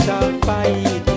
essa.